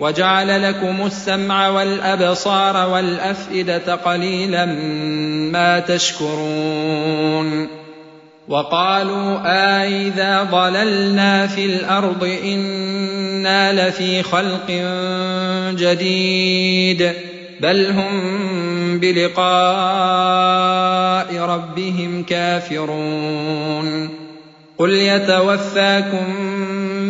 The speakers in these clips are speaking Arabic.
وجعل لكم السمع والأبصار والأفئدة قليلا ما تشكرون وقالوا أإذا ضللنا في الأرض إنا لفي خلق جديد بل هم بلقاء ربهم كافرون قل يتوفاكم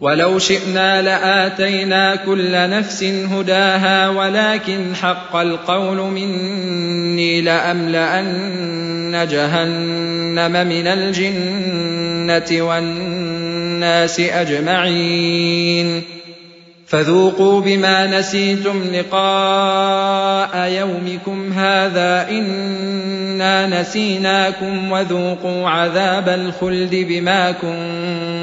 ولو شئنا لآتينا كل نفس هداها ولكن حق القول مني لأملأن جهنم من الجنة والناس أجمعين. فذوقوا بما نسيتم لقاء يومكم هذا إنا نسيناكم وذوقوا عذاب الخلد بما كنتم